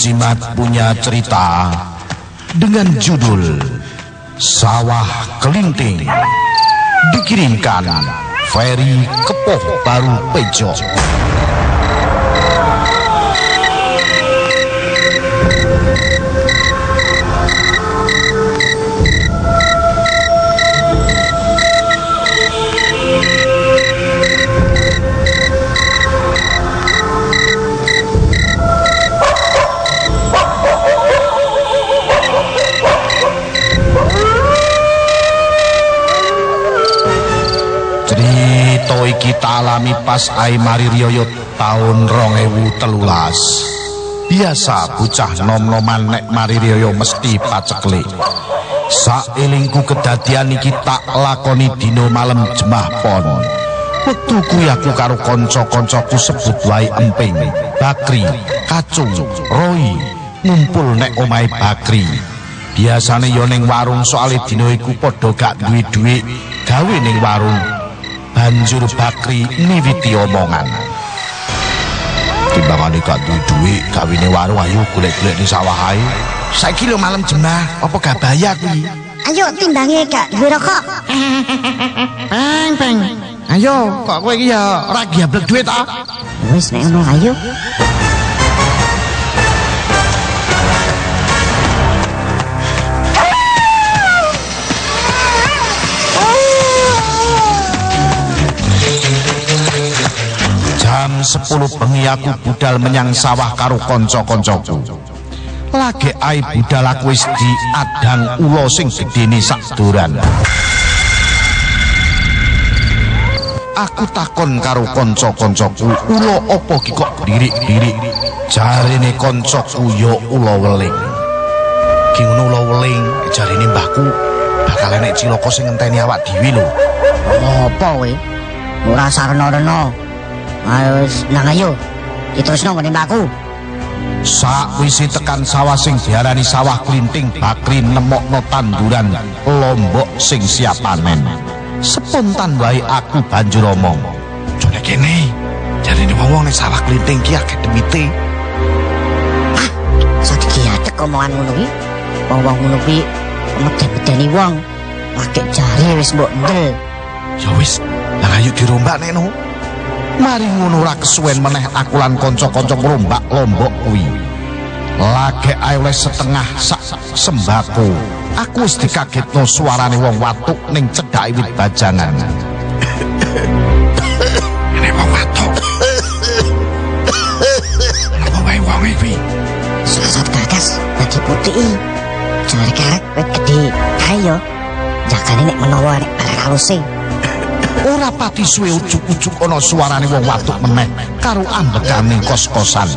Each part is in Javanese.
tim Cimat punya cerita dengan judul Sawah Kelinting dikirimkan Ferry Kepoh Baru Pejo. Tak alami pas ai mari riyo tahun 2013. Biasa bocah nom-noman nek mari riyo mesti paceklik. Saelingku kedadian iki tak lakoni dino malam jemah pon. Wektu kuwi aku karo kanca-kancaku sebut wae emping, Bakri, Kacung, Roy ngumpul nek omahe Bakri. Biasane yo ning warung soalé dina iku padha gak duwe dhuwit gawe ning warung. Banjur Bakri miwiti omongan. Timbangane gak duwe dhuwit gawene warung ayo golek-golek ning sawah ae. Saiki lho malam jemah, apa gak bayar kuwi? Ayo timbange gak duwe rokok. Peng, peng. Ayo, kok kowe iki ya ora giablek duit ta? Wis nek ngono ayo. Jam 10 bengi aku budal menyang sawah karo kanca-kancaku. Lagi ai budal aku wis diadang ula sing gedene sak doran. Aku takon karo kanca-kancaku, ula apa ki kok dirik-dirik? Jarine kancaku ya ula weling. Ki ngono ula weling, jarine mbahku bakal enek cilaka sing ngenteni awak dhewe lho. Apa kowe? Ora sarena-rena. Ayo wis nang ayo. Diterusno ngene mbakku. Sakwisi tekan sawah sing diarani sawah klinting Bakri nemokno tanduran lombok sing siap panen. Spontan wae aku banjur omong. Jone kene, jarine wong-wong ning sawah klinting ki akeh demite. Sadiki atek omongan ngono ki. Wong-wong ngono ki medhe-medeni wong. Lagi jare wis mbok ndel. Ya wis, lah ayo dirombak nek no. Mari ngono ora kesuwen meneh aku lan kanca-kanca rombak lombok kuwi. Lagi ae oleh setengah sak sembako. Aku wis dikagetno suarane wong watuk ning cedhake wit bajangan. Nek wong watuk. Apa wae wong iki? Salah gagas lagi putih. Jare karek wit gede. Ayo. Jagane nek menawa nek barang haluse. Ora pati suwe ujuk-ujuk ana suarane wong watuk meneh karo ambekane kos-kosan.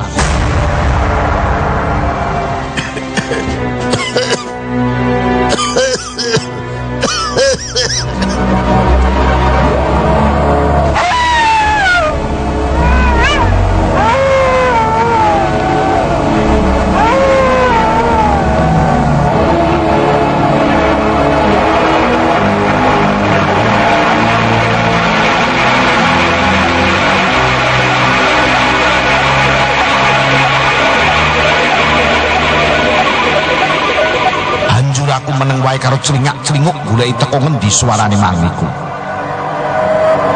Celingak-celinguk goleki teko ngendi suarane mangiku.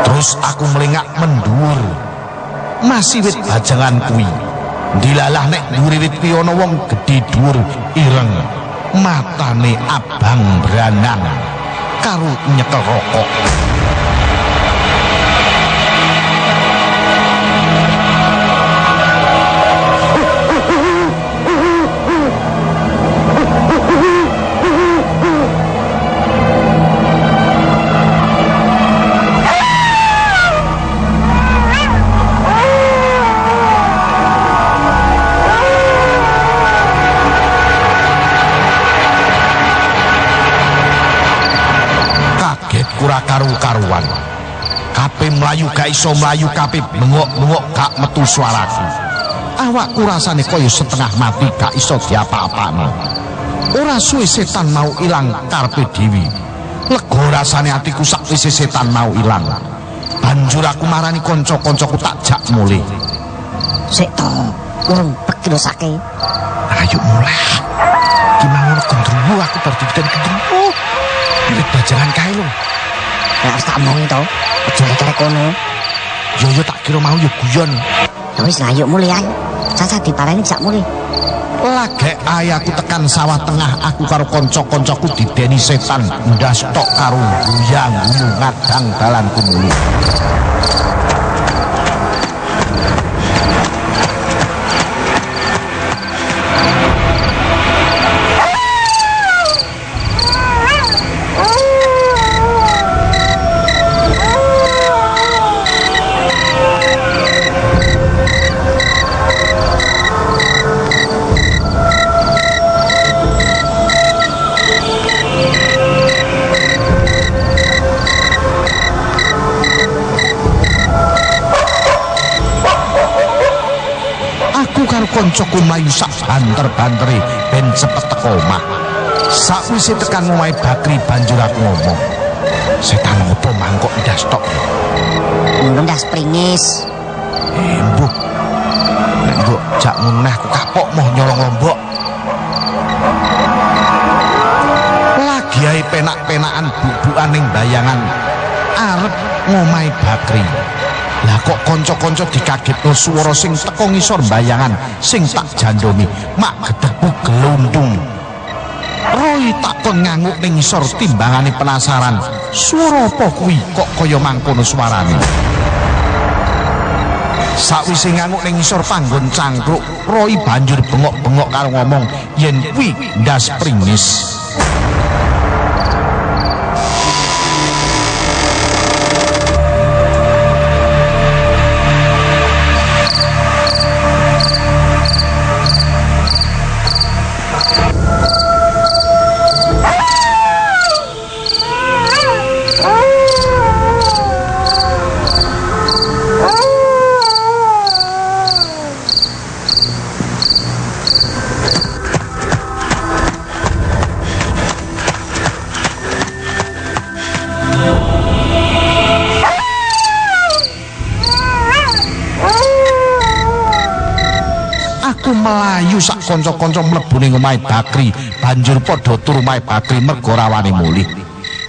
Terus aku melingak mendhuwur. Masih wit bajangan kuwi. Dilalah nek dhuwur wit ana wong gedhe dhuwur ireng. Matane abang beranang karo nyekel rokok. Kura karu-karuan. Kape melayu gak iso melayu kape bengok-bengok gak metu suaraku. Awakku rasane kaya setengah mati gak iso diapa-apane. Ora suwe setan mau ilang karpe dewi. Lega rasane atiku sakwise setan mau ilang. Banjur aku marani kanca-kancaku tak jak mulih. Sik to, urung pegirosake. Ayo mulai. Ki mau gendruwo aku baru dibidan gendruwo. Wit bajaran kae lho. Nek wis tak omongi to, aja karek kono. Yo yo tak kira mau yo guyon. Ya wis lah, yuk mulih ae. Caca diparani jak mulih. Lagek ae aku tekan sawah tengah aku karo kanca-kancaku dideni setan ndas tok karo guyang ngadang dalanku mulu. Kancaku mlayu sak banter-bantere ben cepet teko omah. Sakwise tekan omahe Bakri banjur aku ngomong. Setan opo mangkok ndas tok? Ngono ndas pringis. Eh, mbuh. Nek mbok jak muneh aku kapok moh nyolong lombok. Lagi ae penak-penakan bubukan ning bayangan arep ngomahe Bakri. Lah kok kanca-kanca dikagetno swara sing teko ngisor bayangan sing tak jandoni mak gedheku gelundung. Roy tak kon nganguk ning ngisor timbangane penasaran. Swara apa kuwi kok kaya mangkono suarane? Sakwise nganguk ning ngisor panggon cangkruk, Roy banjur bengok-bengok karo ngomong yen kuwi ndas pringis. Aku melayu sak kanca-kanca mlebu ning omahe Bakri, banjur padha turu omahe Bakri mergo rawane mulih.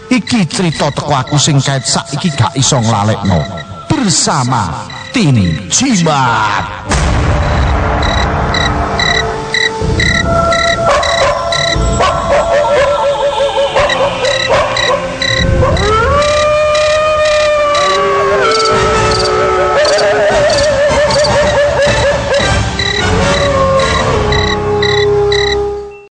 Iki cerita teko aku sing kait saiki gak iso nglalekno. Bersama Tim Jimat.